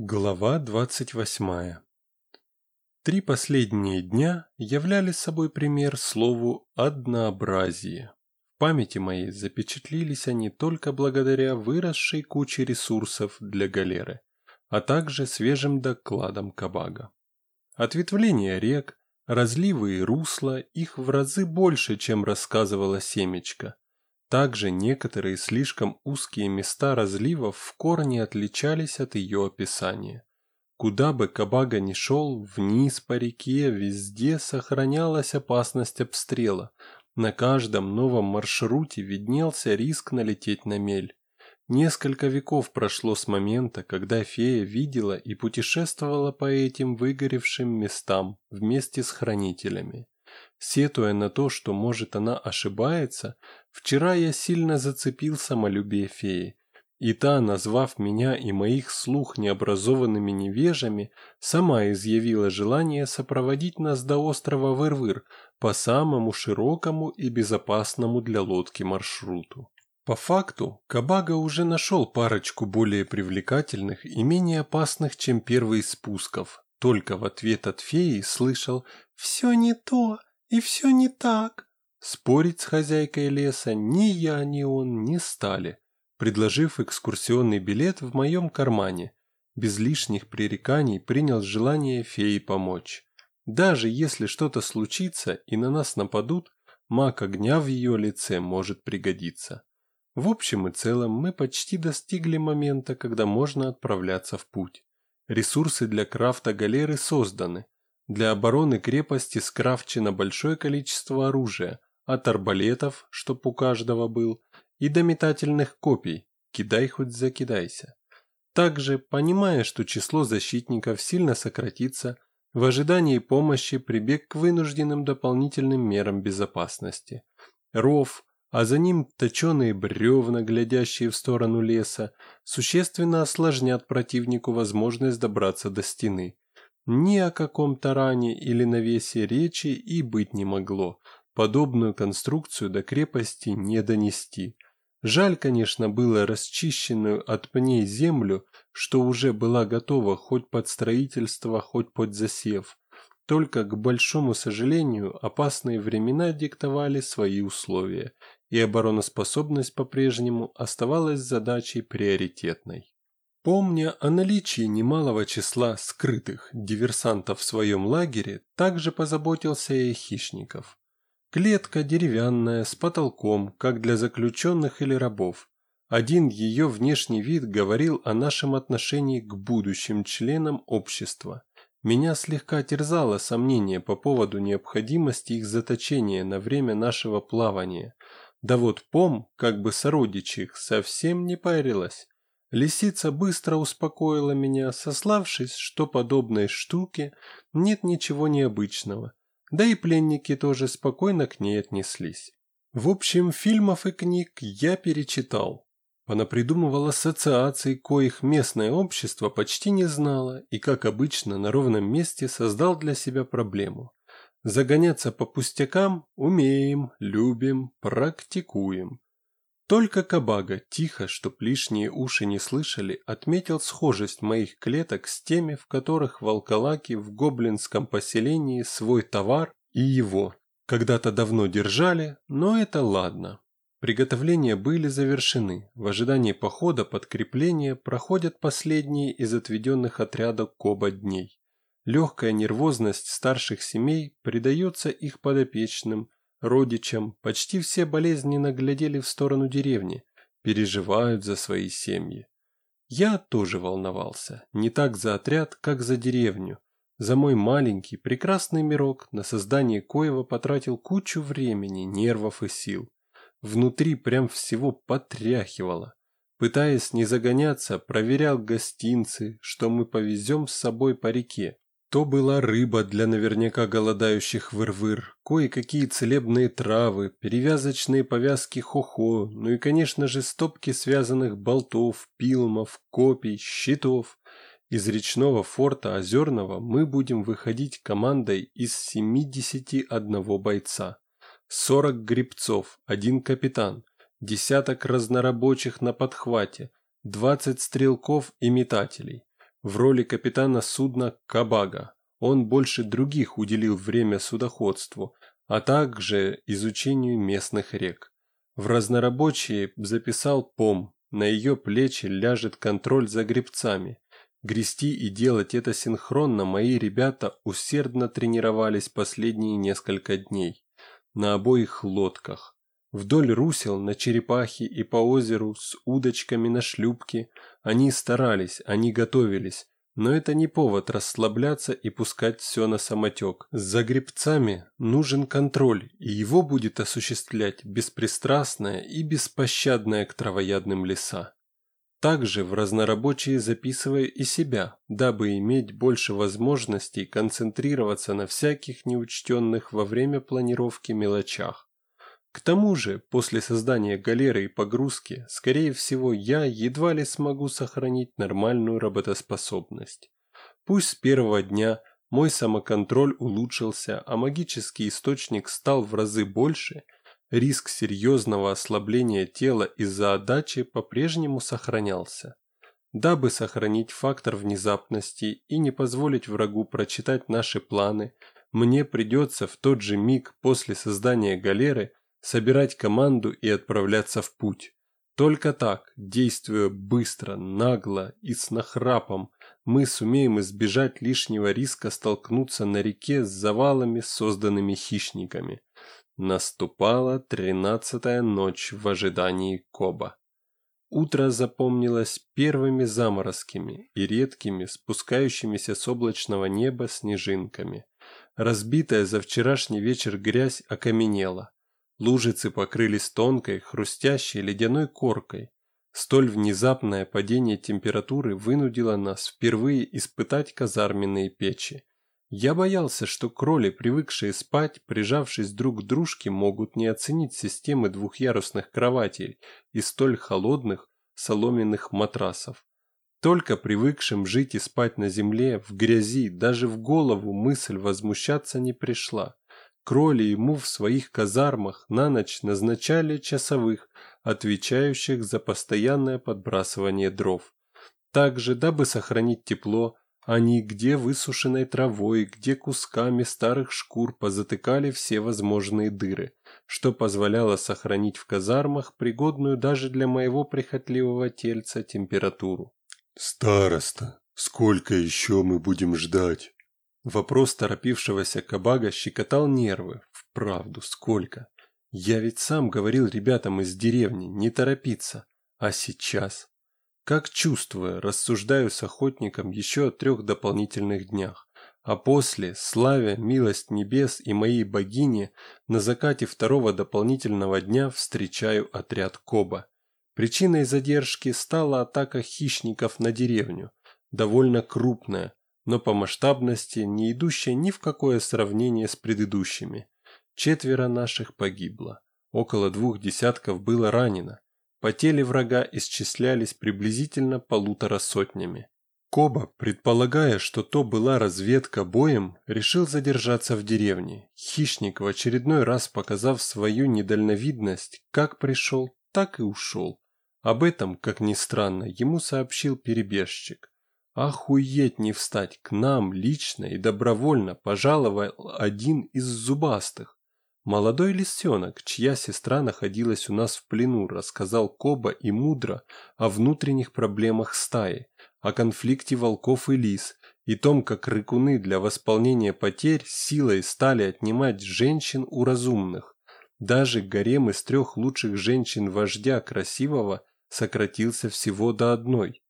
Глава двадцать восьмая Три последние дня являли собой пример слову «однообразие». В памяти моей запечатлились они только благодаря выросшей куче ресурсов для галеры, а также свежим докладам Кабага. Ответвления рек, разливы и русла их в разы больше, чем рассказывала Семечка – также некоторые слишком узкие места разливов в корне отличались от ее описания. Куда бы Кабага ни шел, вниз по реке, везде сохранялась опасность обстрела. На каждом новом маршруте виднелся риск налететь на мель. Несколько веков прошло с момента, когда фея видела и путешествовала по этим выгоревшим местам вместе с хранителями. Сетуя на то, что, может, она ошибается, вчера я сильно зацепил самолюбие феи, и та, назвав меня и моих слух необразованными невежами, сама изъявила желание сопроводить нас до острова Вырвыр по самому широкому и безопасному для лодки маршруту. По факту, Кабага уже нашел парочку более привлекательных и менее опасных, чем первый из спусков. Только в ответ от феи слышал «Все не то, и все не так. Спорить с хозяйкой леса ни я, ни он не стали, предложив экскурсионный билет в моем кармане. Без лишних пререканий принял желание феи помочь. Даже если что-то случится и на нас нападут, маг огня в ее лице может пригодиться. В общем и целом мы почти достигли момента, когда можно отправляться в путь. Ресурсы для крафта галеры созданы, для обороны крепости скрафчено большое количество оружия, от арбалетов, чтоб у каждого был, и до метательных копий, кидай хоть закидайся. Также, понимая, что число защитников сильно сократится, в ожидании помощи прибег к вынужденным дополнительным мерам безопасности. Ров, а за ним точеные бревна, глядящие в сторону леса, существенно осложнят противнику возможность добраться до стены. Ни о каком таране или навесе речи и быть не могло. Подобную конструкцию до крепости не донести. Жаль, конечно, было расчищенную от пней землю, что уже была готова хоть под строительство, хоть под засев. Только, к большому сожалению, опасные времена диктовали свои условия, и обороноспособность по-прежнему оставалась задачей приоритетной. Помня о наличии немалого числа скрытых диверсантов в своем лагере, также позаботился и о хищников. Клетка деревянная, с потолком, как для заключенных или рабов. Один ее внешний вид говорил о нашем отношении к будущим членам общества. Меня слегка терзало сомнение по поводу необходимости их заточения на время нашего плавания. Да вот Пом, как бы сородич их, совсем не парилась. Лисица быстро успокоила меня, сославшись, что подобной штуке нет ничего необычного, да и пленники тоже спокойно к ней отнеслись. В общем, фильмов и книг я перечитал. Понапридумывал ассоциаций, коих местное общество почти не знало, и, как обычно, на ровном месте создал для себя проблему. Загоняться по пустякам умеем, любим, практикуем. Только Кабага, тихо, чтоб лишние уши не слышали, отметил схожесть моих клеток с теми, в которых волколаки в гоблинском поселении свой товар и его. Когда-то давно держали, но это ладно. Приготовления были завершены. В ожидании похода подкрепления проходят последние из отведенных отрядов Коба дней. Легкая нервозность старших семей придается их подопечным, родичам, почти все болезненно глядели в сторону деревни, переживают за свои семьи. Я тоже волновался, не так за отряд, как за деревню. За мой маленький, прекрасный мирок, на создание коего потратил кучу времени, нервов и сил. Внутри прям всего потряхивало. Пытаясь не загоняться, проверял гостинцы, что мы повезем с собой по реке. То была рыба для наверняка голодающих выр-выр, кое-какие целебные травы, перевязочные повязки хохо, ну и, конечно же, стопки связанных болтов, пилмов, копий, щитов. Из речного форта Озерного мы будем выходить командой из 71 бойца. 40 грибцов, один капитан, десяток разнорабочих на подхвате, 20 стрелков и метателей. В роли капитана судна «Кабага». Он больше других уделил время судоходству, а также изучению местных рек. В разнорабочие записал ПОМ, на ее плечи ляжет контроль за гребцами. Грести и делать это синхронно мои ребята усердно тренировались последние несколько дней. На обоих лодках. Вдоль русел на черепахе и по озеру с удочками на шлюпке они старались, они готовились, но это не повод расслабляться и пускать все на самотек. За гребцами нужен контроль, и его будет осуществлять беспристрастная и беспощадная к травоядным леса. Также в разнорабочие записываю и себя, дабы иметь больше возможностей концентрироваться на всяких неучтенных во время планировки мелочах. К тому же, после создания галеры и погрузки, скорее всего, я едва ли смогу сохранить нормальную работоспособность. Пусть с первого дня мой самоконтроль улучшился, а магический источник стал в разы больше, риск серьезного ослабления тела из-за отдачи по-прежнему сохранялся. Дабы сохранить фактор внезапности и не позволить врагу прочитать наши планы, мне придется в тот же миг после создания галеры собирать команду и отправляться в путь. Только так, действуя быстро, нагло и с нахрапом, мы сумеем избежать лишнего риска столкнуться на реке с завалами, созданными хищниками. Наступала тринадцатая ночь в ожидании Коба. Утро запомнилось первыми заморозками и редкими, спускающимися с облачного неба снежинками. Разбитая за вчерашний вечер грязь окаменела. Лужицы покрылись тонкой, хрустящей ледяной коркой. Столь внезапное падение температуры вынудило нас впервые испытать казарменные печи. Я боялся, что кроли, привыкшие спать, прижавшись друг к дружке, могут не оценить системы двухъярусных кроватей и столь холодных соломенных матрасов. Только привыкшим жить и спать на земле, в грязи, даже в голову мысль возмущаться не пришла. Кроли ему в своих казармах на ночь назначали часовых, отвечающих за постоянное подбрасывание дров. Также, дабы сохранить тепло, они где высушенной травой, где кусками старых шкур позатыкали все возможные дыры, что позволяло сохранить в казармах пригодную даже для моего прихотливого тельца температуру. «Староста, сколько еще мы будем ждать?» Вопрос торопившегося Кабага щекотал нервы. Вправду, сколько? Я ведь сам говорил ребятам из деревни не торопиться. А сейчас? Как чувствуя, рассуждаю с охотником еще о трех дополнительных днях. А после, славя милость небес и моей богини, на закате второго дополнительного дня встречаю отряд Коба. Причиной задержки стала атака хищников на деревню, довольно крупная, но по масштабности не идущая ни в какое сравнение с предыдущими. Четверо наших погибло, около двух десятков было ранено. Потери врага исчислялись приблизительно полутора сотнями. Коба, предполагая, что то была разведка боем, решил задержаться в деревне. Хищник, в очередной раз показав свою недальновидность, как пришел, так и ушел. Об этом, как ни странно, ему сообщил перебежчик. Охуеть не встать, к нам лично и добровольно пожаловал один из зубастых. Молодой лисенок, чья сестра находилась у нас в плену, рассказал Коба и мудро о внутренних проблемах стаи, о конфликте волков и лис, и том, как рыкуны для восполнения потерь силой стали отнимать женщин у разумных. Даже гарем из трех лучших женщин вождя красивого сократился всего до одной.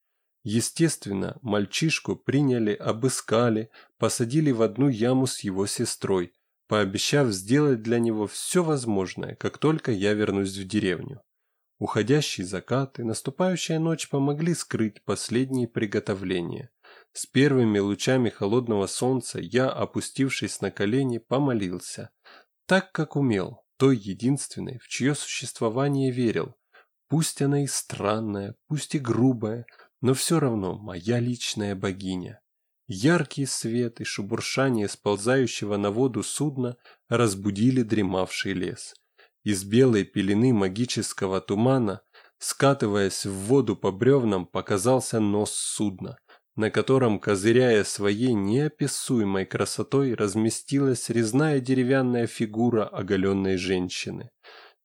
Естественно, мальчишку приняли, обыскали, посадили в одну яму с его сестрой, пообещав сделать для него все возможное, как только я вернусь в деревню. Уходящий закат и наступающая ночь помогли скрыть последние приготовления. С первыми лучами холодного солнца я, опустившись на колени, помолился. Так, как умел, той единственной, в чье существование верил. Пусть она и странная, пусть и грубая, но все равно моя личная богиня. Яркий свет и шебуршание сползающего на воду судна разбудили дремавший лес. Из белой пелены магического тумана, скатываясь в воду по бревнам, показался нос судна. на котором, козыряя своей неописуемой красотой, разместилась резная деревянная фигура оголенной женщины.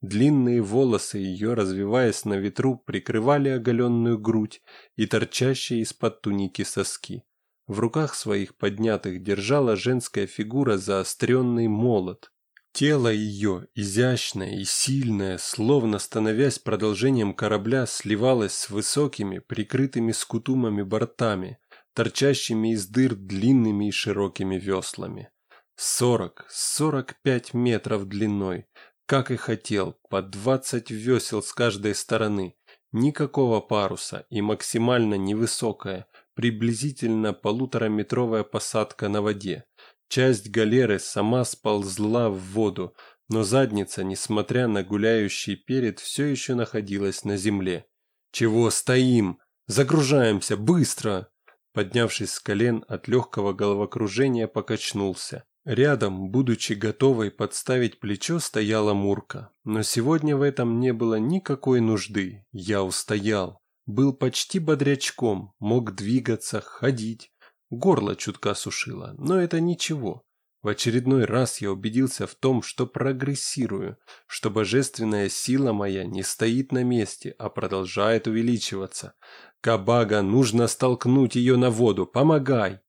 Длинные волосы ее, развиваясь на ветру, прикрывали оголенную грудь и торчащие из-под туники соски. В руках своих поднятых держала женская фигура заостренный молот. Тело ее, изящное и сильное, словно становясь продолжением корабля, сливалось с высокими, прикрытыми скутумами бортами, торчащими из дыр длинными и широкими веслами. Сорок, сорок пять метров длиной, как и хотел, по двадцать весел с каждой стороны, никакого паруса и максимально невысокая, приблизительно полутораметровая посадка на воде. Часть галеры сама сползла в воду, но задница, несмотря на гуляющий перед, все еще находилась на земле. «Чего стоим? Загружаемся, быстро!» Поднявшись с колен от легкого головокружения, покачнулся. Рядом, будучи готовой подставить плечо, стояла Мурка. Но сегодня в этом не было никакой нужды. Я устоял. Был почти бодрячком, мог двигаться, ходить. Горло чутка сушило, но это ничего. В очередной раз я убедился в том, что прогрессирую, что божественная сила моя не стоит на месте, а продолжает увеличиваться. Кабага, нужно столкнуть ее на воду, помогай!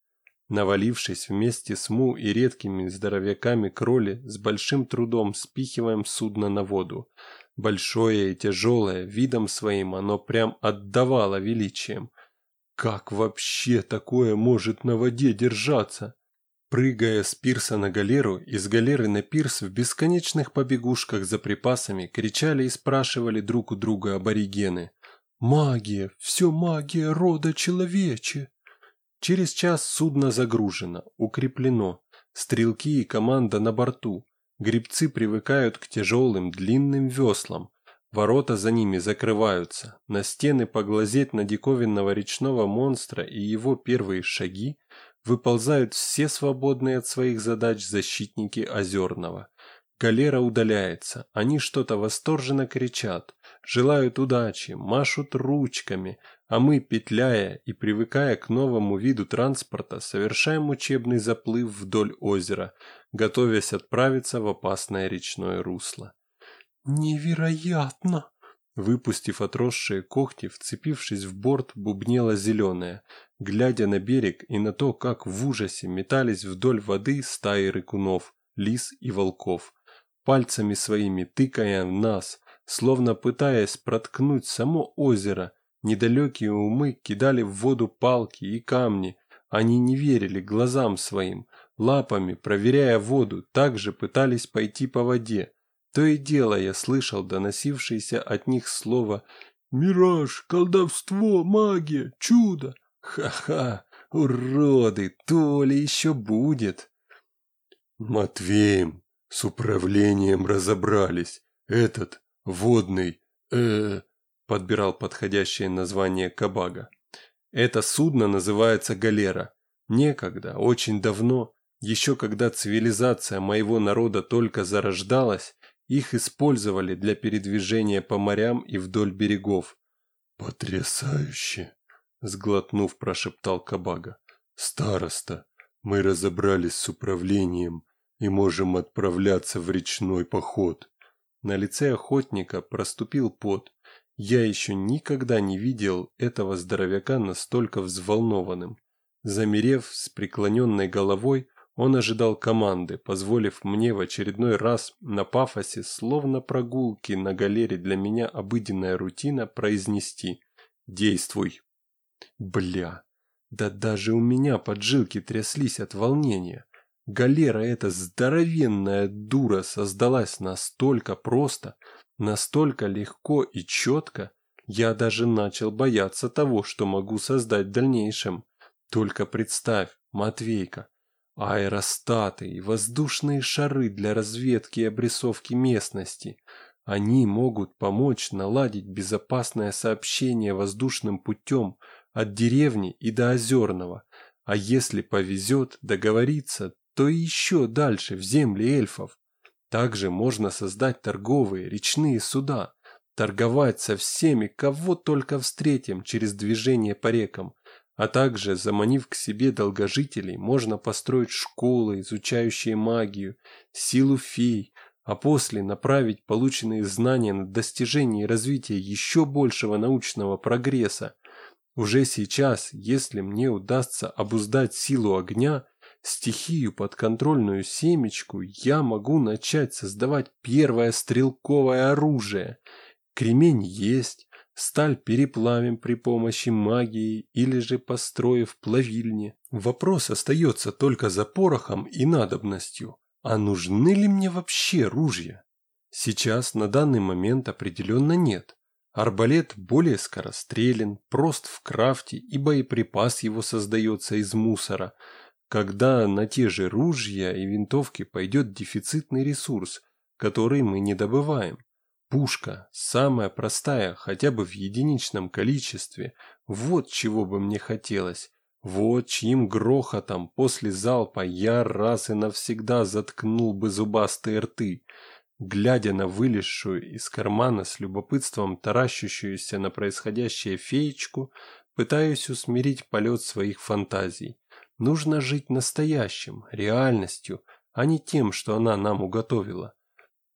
Навалившись вместе с Му и редкими здоровяками кроли, с большим трудом спихиваем судно на воду. Большое и тяжелое, видом своим оно прям отдавало величием. Как вообще такое может на воде держаться? Прыгая с пирса на галеру, из галеры на пирс в бесконечных побегушках за припасами кричали и спрашивали друг у друга аборигены. «Магия! Все магия рода человече!» Через час судно загружено, укреплено, стрелки и команда на борту. Грибцы привыкают к тяжелым длинным веслам. Ворота за ними закрываются. На стены поглазеть на диковинного речного монстра и его первые шаги выползают все свободные от своих задач защитники Озерного. Галера удаляется, они что-то восторженно кричат, желают удачи, машут ручками, а мы, петляя и привыкая к новому виду транспорта, совершаем учебный заплыв вдоль озера, готовясь отправиться в опасное речное русло. «Невероятно!» Выпустив отросшие когти, вцепившись в борт, бубнела зеленая, глядя на берег и на то, как в ужасе метались вдоль воды стаи рыкунов, лис и волков, пальцами своими тыкая в нас, словно пытаясь проткнуть само озеро, недалекие умы кидали в воду палки и камни, они не верили глазам своим, лапами, проверяя воду, также пытались пойти по воде. То и дело я слышал доносившееся от них слово «Мираж, колдовство, магия, чудо». Ха-ха, уроды, то ли еще будет. Матвеем с управлением разобрались. Этот, водный, э, подбирал подходящее название Кабага. Это судно называется галера. Некогда, очень давно, еще когда цивилизация моего народа только зарождалась, их использовали для передвижения по морям и вдоль берегов. «Потрясающе!» – сглотнув, прошептал Кабага. «Староста, мы разобрались с управлением и можем отправляться в речной поход». На лице охотника проступил пот. Я еще никогда не видел этого здоровяка настолько взволнованным. Замерев с преклоненной головой, он ожидал команды, позволив мне в очередной раз на пафосе, словно прогулки на галере для меня обыденная рутина, произнести «Действуй!». Бля, да даже у меня поджилки тряслись от волнения. Галера эта здоровенная дура создалась настолько просто, настолько легко и четко, я даже начал бояться того, что могу создать в дальнейшем. Только представь, Матвейка, аэростаты и воздушные шары для разведки и обрисовки местности. Они могут помочь наладить безопасное сообщение воздушным путем от деревни и до Озерного, а если повезет договориться, то и еще дальше, в земли эльфов. Также можно создать торговые речные суда, торговать со всеми, кого только встретим через движение по рекам, А также, заманив к себе долгожителей, можно построить школы, изучающие магию, силу фей, а после направить полученные знания на достижение и развитие еще большего научного прогресса. Уже сейчас, если мне удастся обуздать силу огня, стихию подконтрольную семечку, я могу начать создавать первое стрелковое оружие. Кремень есть, Сталь переплавим при помощи магии или же построив плавильни. Вопрос остается только за порохом и надобностью. А нужны ли мне вообще ружья? Сейчас на данный момент определенно нет. Арбалет более скорострелен, прост в крафте и боеприпас его создается из мусора, когда на те же ружья и винтовки пойдет дефицитный ресурс, который мы не добываем. Пушка, самая простая, хотя бы в единичном количестве, вот чего бы мне хотелось. Вот чьим грохотом после залпа я раз и навсегда заткнул бы зубастые рты. Глядя на вылезшую из кармана с любопытством таращущуюся на происходящее феечку, пытаюсь усмирить полет своих фантазий. Нужно жить настоящим, реальностью, а не тем, что она нам уготовила.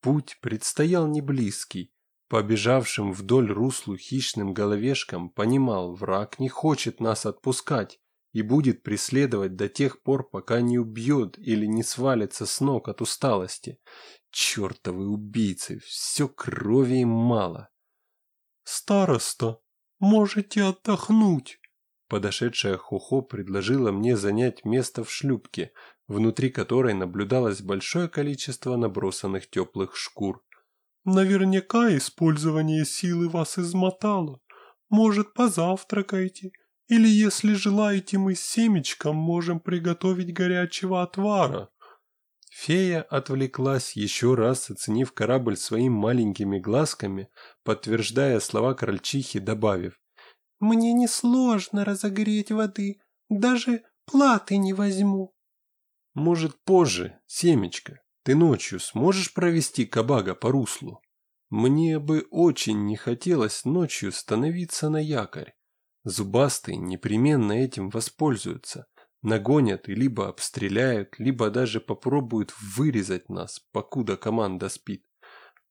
Путь предстоял не близкий. Побежавшим вдоль руслу хищным головешкам понимал, враг не хочет нас отпускать и будет преследовать до тех пор, пока не убьет или не свалится с ног от усталости. Чертовы убийцы, все крови им мало. «Староста, можете отдохнуть!» Подошедшая Хохо предложила мне занять место в шлюпке, внутри которой наблюдалось большое количество набросанных теплых шкур. «Наверняка использование силы вас измотало. Может, позавтракайте, или, если желаете, мы с семечком можем приготовить горячего отвара». Фея отвлеклась, еще раз оценив корабль своими маленькими глазками, подтверждая слова крольчихи, добавив. «Мне несложно разогреть воды, даже платы не возьму». Может, позже, семечко, ты ночью сможешь провести кабага по руслу? Мне бы очень не хотелось ночью становиться на якорь. Зубастые непременно этим воспользуются. Нагонят и либо обстреляют, либо даже попробуют вырезать нас, покуда команда спит.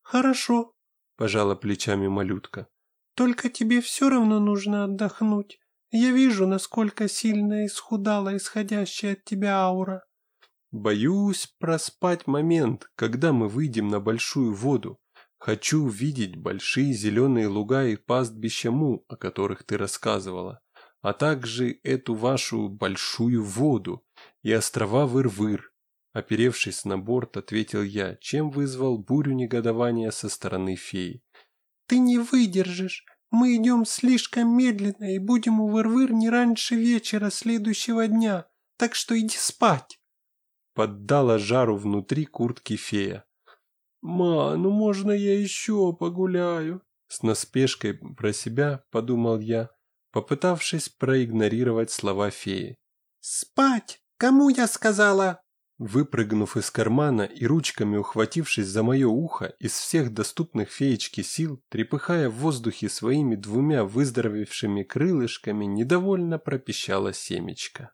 «Хорошо», – пожала плечами малютка. «Только тебе все равно нужно отдохнуть. Я вижу, насколько сильно исхудала исходящая от тебя аура. Боюсь проспать момент, когда мы выйдем на большую воду. Хочу увидеть большие зеленые луга и пастбища Му, о которых ты рассказывала, а также эту вашу большую воду и острова Выр-Выр. Оперевшись на борт, ответил я, чем вызвал бурю негодования со стороны феи. «Ты не выдержишь. Мы идем слишком медленно и будем у Выр-Выр не раньше вечера следующего дня, так что иди спать» поддала жару внутри куртки фея. «Ма, ну можно я еще погуляю?» С наспешкой про себя подумал я, попытавшись проигнорировать слова феи. «Спать! Кому я сказала?» Выпрыгнув из кармана и ручками ухватившись за мое ухо из всех доступных феечки сил, трепыхая в воздухе своими двумя выздоровевшими крылышками, недовольно пропищала семечко.